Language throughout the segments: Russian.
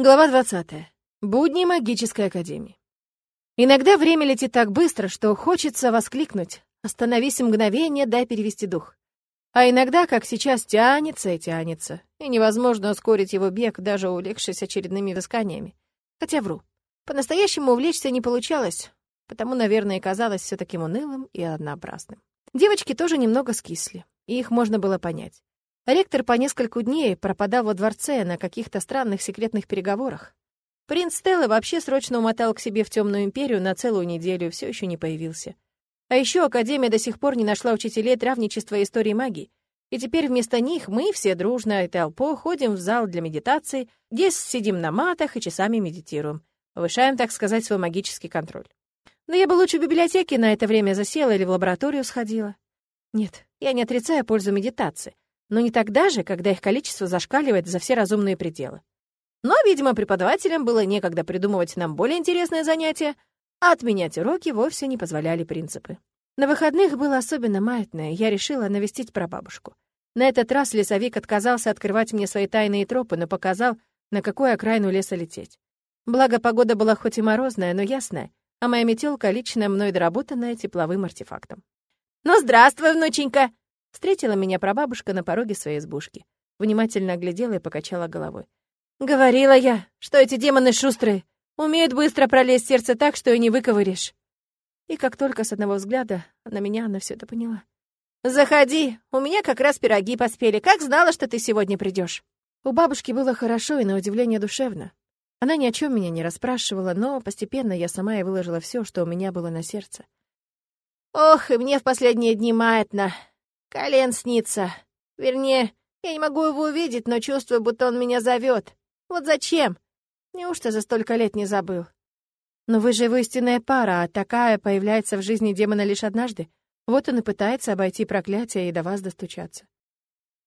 Глава 20. Будни магической академии. Иногда время летит так быстро, что хочется воскликнуть «Остановись мгновение, дай перевести дух». А иногда, как сейчас, тянется и тянется, и невозможно ускорить его бег, даже улегшись очередными висканиями. Хотя вру. По-настоящему увлечься не получалось, потому, наверное, казалось все таким унылым и однообразным. Девочки тоже немного скисли, и их можно было понять. Ректор по нескольку дней пропадал во дворце на каких-то странных секретных переговорах. Принц Стелла вообще срочно умотал к себе в темную империю на целую неделю, все еще не появился. А еще Академия до сих пор не нашла учителей травничества и истории магии. И теперь вместо них мы все дружно и толпой ходим в зал для медитации, где сидим на матах и часами медитируем. Повышаем, так сказать, свой магический контроль. Но я бы лучше в библиотеке на это время засела или в лабораторию сходила. Нет, я не отрицаю пользу медитации но не тогда же, когда их количество зашкаливает за все разумные пределы. Но, видимо, преподавателям было некогда придумывать нам более интересное занятие, а отменять уроки вовсе не позволяли принципы. На выходных было особенно маятное, я решила навестить прабабушку. На этот раз лесовик отказался открывать мне свои тайные тропы, но показал, на какую окраину леса лететь. Благо, погода была хоть и морозная, но ясная, а моя метелка лично мной доработанная тепловым артефактом. «Ну, здравствуй, внученька!» Встретила меня прабабушка на пороге своей избушки. Внимательно оглядела и покачала головой. «Говорила я, что эти демоны шустрые, умеют быстро пролезть сердце так, что и не выковыришь». И как только с одного взгляда на меня она все это поняла. «Заходи, у меня как раз пироги поспели, как знала, что ты сегодня придешь. У бабушки было хорошо и, на удивление, душевно. Она ни о чем меня не расспрашивала, но постепенно я сама и выложила все, что у меня было на сердце. «Ох, и мне в последние дни маятно. Колен снится. Вернее, я не могу его увидеть, но чувствую, будто он меня зовет. Вот зачем? Неужто за столько лет не забыл? Но вы же его истинная пара, а такая появляется в жизни демона лишь однажды. Вот он и пытается обойти проклятие и до вас достучаться.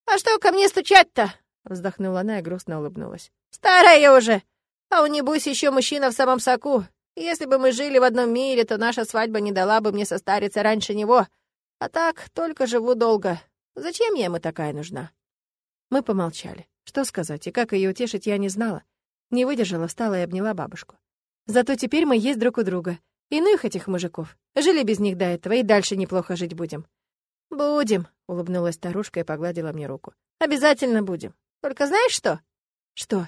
«А что ко мне стучать-то?» — вздохнула она и грустно улыбнулась. «Старая я уже! А у небось еще мужчина в самом соку. Если бы мы жили в одном мире, то наша свадьба не дала бы мне состариться раньше него. А так, только живу долго. Зачем я ему такая нужна?» Мы помолчали. Что сказать и как ее утешить, я не знала. Не выдержала, встала и обняла бабушку. Зато теперь мы есть друг у друга. И ну их этих мужиков. Жили без них до этого, и дальше неплохо жить будем. «Будем», — улыбнулась старушка и погладила мне руку. «Обязательно будем. Только знаешь что?» «Что?»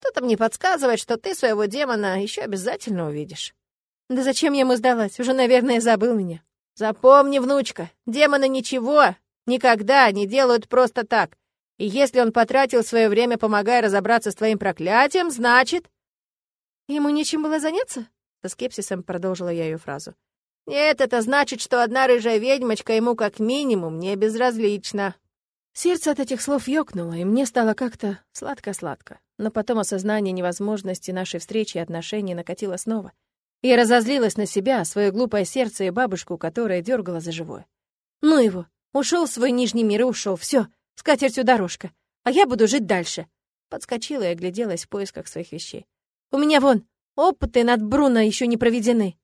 «Кто-то мне подсказывает, что ты своего демона еще обязательно увидишь». «Да зачем я ему сдалась? Уже, наверное, забыл меня». Запомни, внучка, демоны ничего никогда не делают просто так. И если он потратил свое время, помогая разобраться с твоим проклятием, значит... Ему нечем было заняться? Со скепсисом продолжила я ее фразу. Нет, это значит, что одна рыжая ведьмочка ему как минимум не безразлична. Сердце от этих слов ёкнуло, и мне стало как-то сладко-сладко. Но потом осознание невозможности нашей встречи и отношений накатило снова — я разозлилась на себя, свое глупое сердце и бабушку, которая дергала за живое. Ну его, ушел в свой нижний мир и ушел. Все, с катертью дорожка. А я буду жить дальше. Подскочила и огляделась в поисках своих вещей. У меня вон, опыты над Бруно еще не проведены.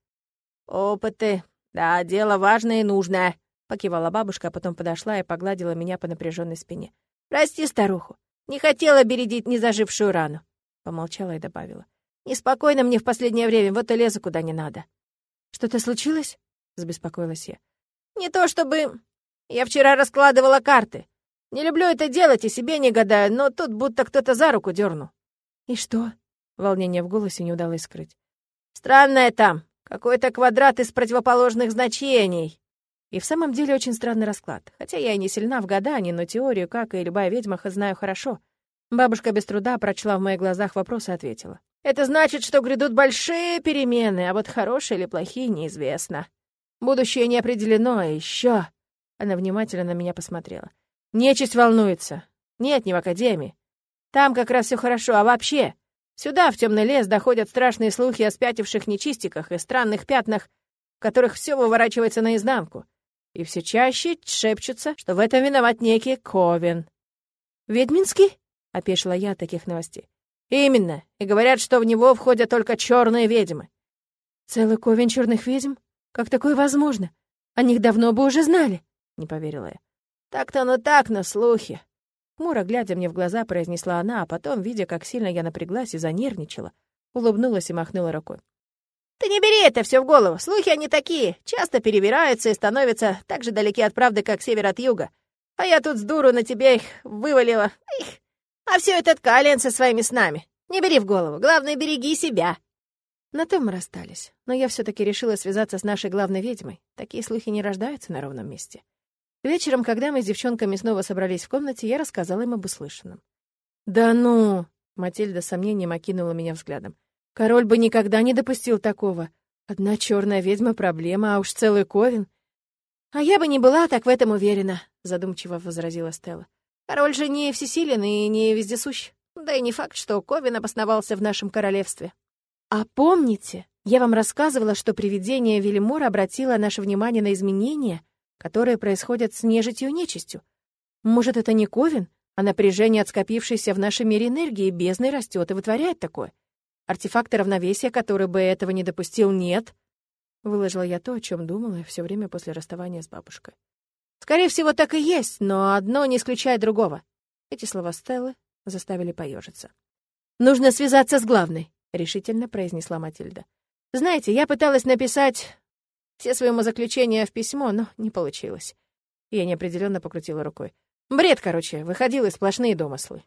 Опыты. Да, дело важное и нужное. Покивала бабушка, а потом подошла и погладила меня по напряженной спине. Прости старуху. Не хотела бередить незажившую рану. Помолчала и добавила. Неспокойно мне в последнее время, вот и лезу куда не надо. Что-то случилось? Забеспокоилась я. Не то чтобы... Я вчера раскладывала карты. Не люблю это делать и себе не гадаю, но тут будто кто-то за руку дернул. И что? Волнение в голосе не удалось скрыть. Странное там. Какой-то квадрат из противоположных значений. И в самом деле очень странный расклад. Хотя я и не сильна в гадании, но теорию, как и любая ведьма, знаю хорошо. Бабушка без труда прочла в моих глазах вопрос и ответила. Это значит, что грядут большие перемены, а вот хорошие или плохие неизвестно. Будущее не определено, а еще... Она внимательно на меня посмотрела. Нечисть волнуется. Нет, не в академии. Там как раз все хорошо, а вообще... Сюда, в темный лес, доходят страшные слухи о спятивших нечистиках и странных пятнах, в которых все выворачивается наизнанку. И все чаще шепчутся, что в этом виноват некий Ковен. «Ведьминский?» — опешила я от таких новостей. Именно. И говорят, что в него входят только черные ведьмы. Целый ковен черных ведьм? Как такое возможно? О них давно бы уже знали, не поверила я. Так-то оно так, на слухи. Хмуро глядя мне в глаза, произнесла она, а потом, видя, как сильно я напряглась и занервничала, улыбнулась и махнула рукой. «Ты не бери это все в голову. Слухи они такие, часто перебираются и становятся так же далеки от правды, как север от юга. А я тут с дуру на тебя их вывалила. Их. А все этот Калиан со своими снами. Не бери в голову. Главное, береги себя». На том мы расстались. Но я все таки решила связаться с нашей главной ведьмой. Такие слухи не рождаются на ровном месте. Вечером, когда мы с девчонками снова собрались в комнате, я рассказала им об услышанном. «Да ну!» — Матильда с сомнением окинула меня взглядом. «Король бы никогда не допустил такого. Одна черная ведьма — проблема, а уж целый Ковен...» «А я бы не была так в этом уверена», — задумчиво возразила Стелла. «Король же не всесилен и не вездесущ. Да и не факт, что Ковен обосновался в нашем королевстве». «А помните, я вам рассказывала, что привидение Велимора обратило наше внимание на изменения, которые происходят с нежитью и нечистью. Может, это не Ковен, а напряжение от скопившейся в нашем мире энергии бездны растет и вытворяет такое? Артефакта равновесия, который бы этого не допустил, нет. Выложила я то, о чем думала все время после расставания с бабушкой. Скорее всего, так и есть, но одно не исключает другого. Эти слова Стеллы заставили поежиться. «Нужно связаться с главной», — решительно произнесла Матильда. «Знаете, я пыталась написать все свои заключения в письмо, но не получилось. Я неопределенно покрутила рукой. Бред, короче, выходил из сплошные домыслы.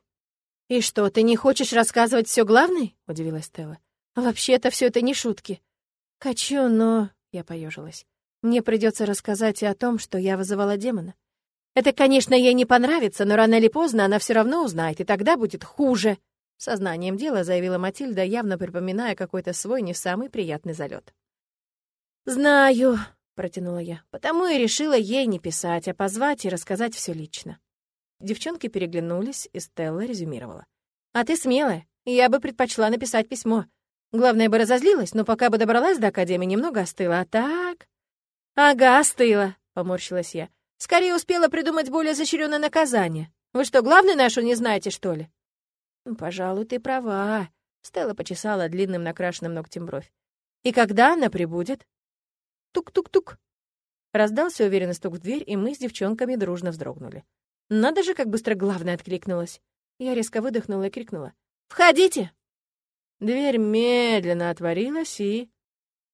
«И что, ты не хочешь рассказывать все главное?» — удивилась Стелла. «Вообще-то все это не шутки». «Хочу, но...» — я поежилась. «Мне придется рассказать и о том, что я вызывала демона. Это, конечно, ей не понравится, но рано или поздно она все равно узнает, и тогда будет хуже», — сознанием дела заявила Матильда, явно припоминая какой-то свой не самый приятный залет. «Знаю», — протянула я, «потому и решила ей не писать, а позвать и рассказать все лично». Девчонки переглянулись, и Стелла резюмировала. «А ты смелая. Я бы предпочла написать письмо. Главное бы разозлилась, но пока бы добралась до Академии, немного остыла. А так...» «Ага, остыла», — поморщилась я. «Скорее успела придумать более изощренное наказание. Вы что, главную нашу не знаете, что ли?» «Пожалуй, ты права», — Стелла почесала длинным накрашенным ногтем бровь. «И когда она прибудет?» Тук-тук-тук. Раздался уверенный стук в дверь, и мы с девчонками дружно вздрогнули. Надо же, как быстро главное откликнулась. Я резко выдохнула и крикнула. «Входите!» Дверь медленно отворилась, и...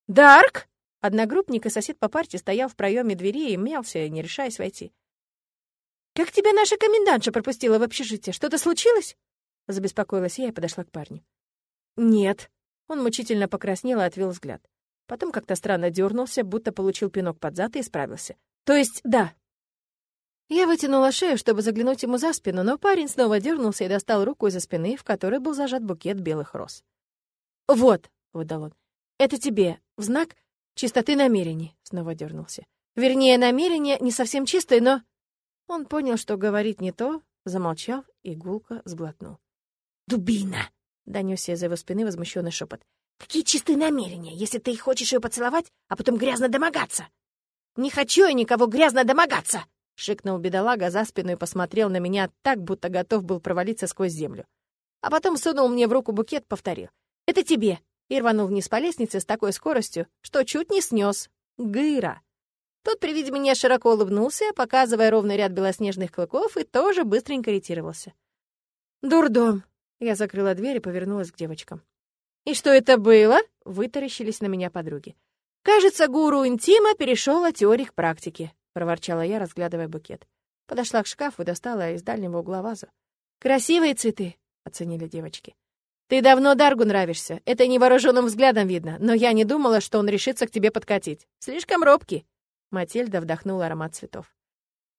«Дарк!» Одногруппник и сосед по парте стоял в проеме двери и мялся, не решаясь войти. «Как тебя наша комендантша пропустила в общежитие? Что-то случилось?» Забеспокоилась я и подошла к парню. «Нет». Он мучительно покраснел и отвел взгляд. Потом как-то странно дернулся, будто получил пинок под зад и исправился. «То есть, да». Я вытянула шею, чтобы заглянуть ему за спину, но парень снова дернулся и достал руку из-за спины, в которой был зажат букет белых роз. «Вот», — выдал он, — «это тебе, в знак чистоты намерений», — снова дернулся. «Вернее, намерение не совсем чистое, но...» Он понял, что говорит не то, замолчал и гулко сглотнул. «Дубина!» — донесся из-за его спины возмущенный шепот. Какие чистые намерения, если ты хочешь ее поцеловать, а потом грязно домогаться? Не хочу я никого грязно домогаться! Шикнул бедолага за спину и посмотрел на меня так, будто готов был провалиться сквозь землю. А потом сунул мне в руку букет, повторил. «Это тебе!» И рванул вниз по лестнице с такой скоростью, что чуть не снес. Гыра! Тот при виде меня широко улыбнулся, показывая ровный ряд белоснежных клыков, и тоже быстренько ретировался. «Дурдом!» Я закрыла дверь и повернулась к девочкам. «И что это было?» — вытаращились на меня подруги. «Кажется, гуру интима перешел от теории к практике», — проворчала я, разглядывая букет. Подошла к шкафу достала из дальнего угла вазу. «Красивые цветы», — оценили девочки. «Ты давно Даргу нравишься, это невооруженным взглядом видно, но я не думала, что он решится к тебе подкатить. Слишком робкий». Матильда вдохнула аромат цветов.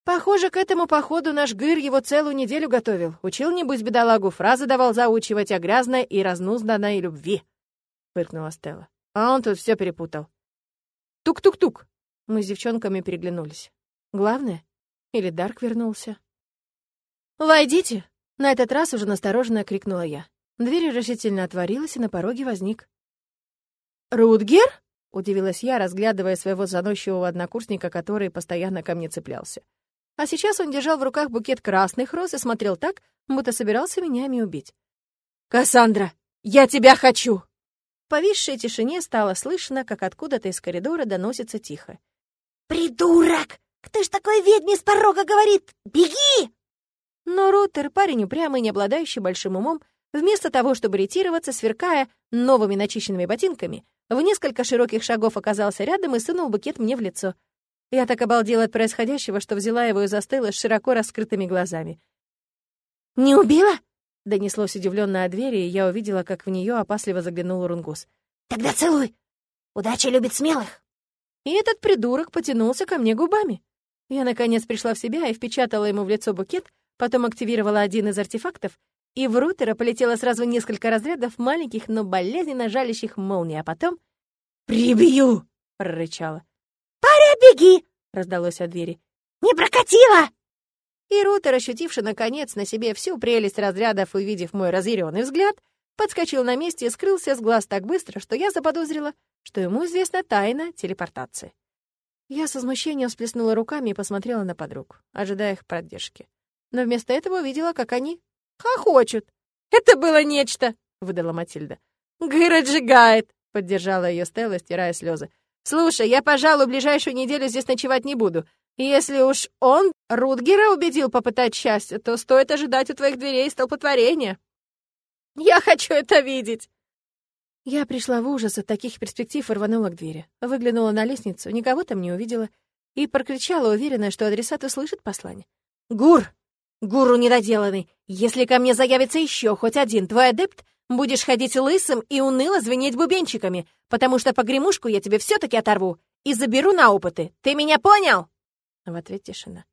Похоже, к этому походу наш Гыр его целую неделю готовил. Учил, небось, бедолагу, фразы давал заучивать о грязной и разнузданной любви. Фыркнула Стелла. А он тут все перепутал. Тук-тук-тук. Мы с девчонками переглянулись. Главное? Или Дарк вернулся? «Войдите!» На этот раз уже настороженно крикнула я. Дверь решительно отворилась, и на пороге возник. «Рутгер?» — удивилась я, разглядывая своего заносчивого однокурсника, который постоянно ко мне цеплялся. А сейчас он держал в руках букет красных роз и смотрел так, будто собирался меня ими убить. «Кассандра, я тебя хочу!» В повисшей тишине стало слышно, как откуда-то из коридора доносится тихо. «Придурок! Кто ж такой ведьме с порога говорит? Беги!» Но Рутер, парень упрямый, не обладающий большим умом, вместо того, чтобы ретироваться, сверкая новыми начищенными ботинками, в несколько широких шагов оказался рядом и сунул букет мне в лицо. Я так обалдела от происходящего, что взяла его и застыла с широко раскрытыми глазами. «Не убила?» — донеслось удивленно от двери, и я увидела, как в нее опасливо заглянул Рунгус. «Тогда целуй! Удача любит смелых!» И этот придурок потянулся ко мне губами. Я, наконец, пришла в себя и впечатала ему в лицо букет, потом активировала один из артефактов, и в рутера полетело сразу несколько разрядов маленьких, но болезненно жалящих молний, а потом... «Прибью!» — прорычала. «Паря, беги!» — раздалось от двери. «Не прокатило!» И Рутер, ощутивший, наконец, на себе всю прелесть разрядов, увидев мой разъяренный взгляд, подскочил на месте и скрылся с глаз так быстро, что я заподозрила, что ему известна тайна телепортации. Я со смущением всплеснула руками и посмотрела на подруг, ожидая их поддержки. Но вместо этого увидела, как они хохочут. «Это было нечто!» — выдала Матильда. «Гыр отжигает!» — поддержала ее Стелла, стирая слезы. «Слушай, я, пожалуй, ближайшую неделю здесь ночевать не буду. Если уж он Рутгера убедил попытать счастье, то стоит ожидать у твоих дверей столпотворения. Я хочу это видеть!» Я пришла в ужас от таких перспектив и рванула к двери. Выглянула на лестницу, никого там не увидела и прокричала, уверенная, что адресат услышит послание. «Гур! Гуру недоделанный! Если ко мне заявится еще хоть один твой адепт, будешь ходить лысым и уныло звенеть бубенчиками, потому что погремушку я тебе все таки оторву и заберу на опыты. Ты меня понял?» В ответ тишина.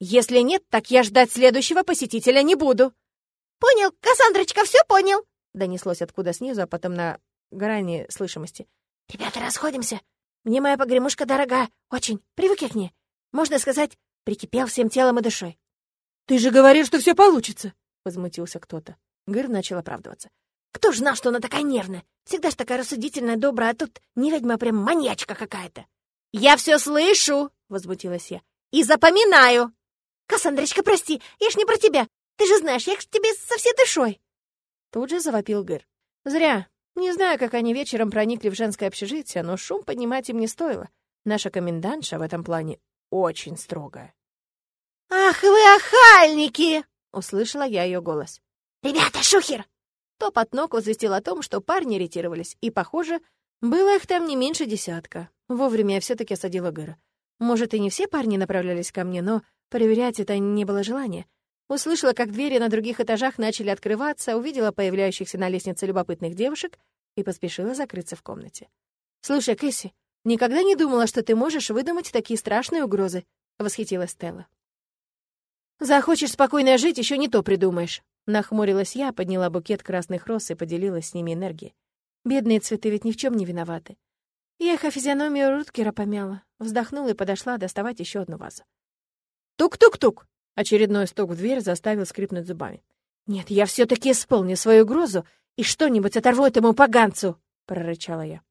«Если нет, так я ждать следующего посетителя не буду». «Понял, Кассандрочка, все понял!» Донеслось откуда снизу, а потом на грани слышимости. «Ребята, расходимся. Мне моя погремушка дорога. Очень. Привыкли к ней. Можно сказать, прикипел всем телом и душой». «Ты же говоришь, что все получится!» — возмутился кто-то. Гыр начал оправдываться. «Кто ж знал, что она такая нервная? Всегда ж такая рассудительная, добрая, а тут не ведьма, а прям маньячка какая-то». «Я все слышу!» — возмутилась я. «И запоминаю!» «Кассандрочка, прости, я ж не про тебя. Ты же знаешь, я ж тебе со всей душой!» Тут же завопил Гыр. «Зря. Не знаю, как они вечером проникли в женское общежитие, но шум поднимать им не стоило. Наша комендантша в этом плане очень строгая. «Ах вы охальники!» — услышала я ее голос. «Ребята, шухер!» Топот ног возвестил о том, что парни ретировались, и, похоже, было их там не меньше десятка. Вовремя я все таки осадила Гэра. Может, и не все парни направлялись ко мне, но проверять это не было желания. Услышала, как двери на других этажах начали открываться, увидела появляющихся на лестнице любопытных девушек и поспешила закрыться в комнате. «Слушай, Кэсси, никогда не думала, что ты можешь выдумать такие страшные угрозы», — восхитилась Стелла. «Захочешь спокойно жить, еще не то придумаешь». Нахмурилась я, подняла букет красных роз и поделилась с ними энергией. Бедные цветы ведь ни в чем не виноваты. Я их о физиономию Руткера помяла, вздохнула и подошла доставать еще одну вазу. «Тук-тук-тук!» Очередной стук в дверь заставил скрипнуть зубами. «Нет, я все таки исполню свою угрозу и что-нибудь оторву этому поганцу!» — прорычала я.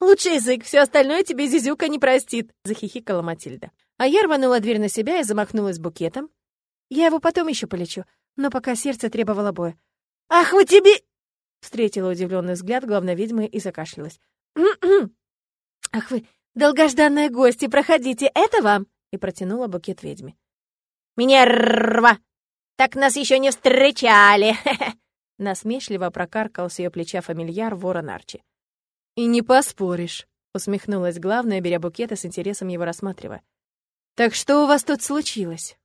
«Лучший язык, все остальное тебе Зизюка не простит!» — захихикала Матильда. А я рванула дверь на себя и замахнулась букетом. Я его потом еще полечу, но пока сердце требовало боя. «Ах, вы тебе...» — встретила удивленный взгляд главной ведьмы и закашлялась. «Ах вы, долгожданные гости, проходите, это вам!» и протянула букет ведьме. «Минерва! Так нас еще не встречали!» Насмешливо прокаркал с ее плеча фамильяр ворон Арчи. «И не поспоришь», — усмехнулась главная, беря букет и с интересом его рассматривая. «Так что у вас тут случилось?»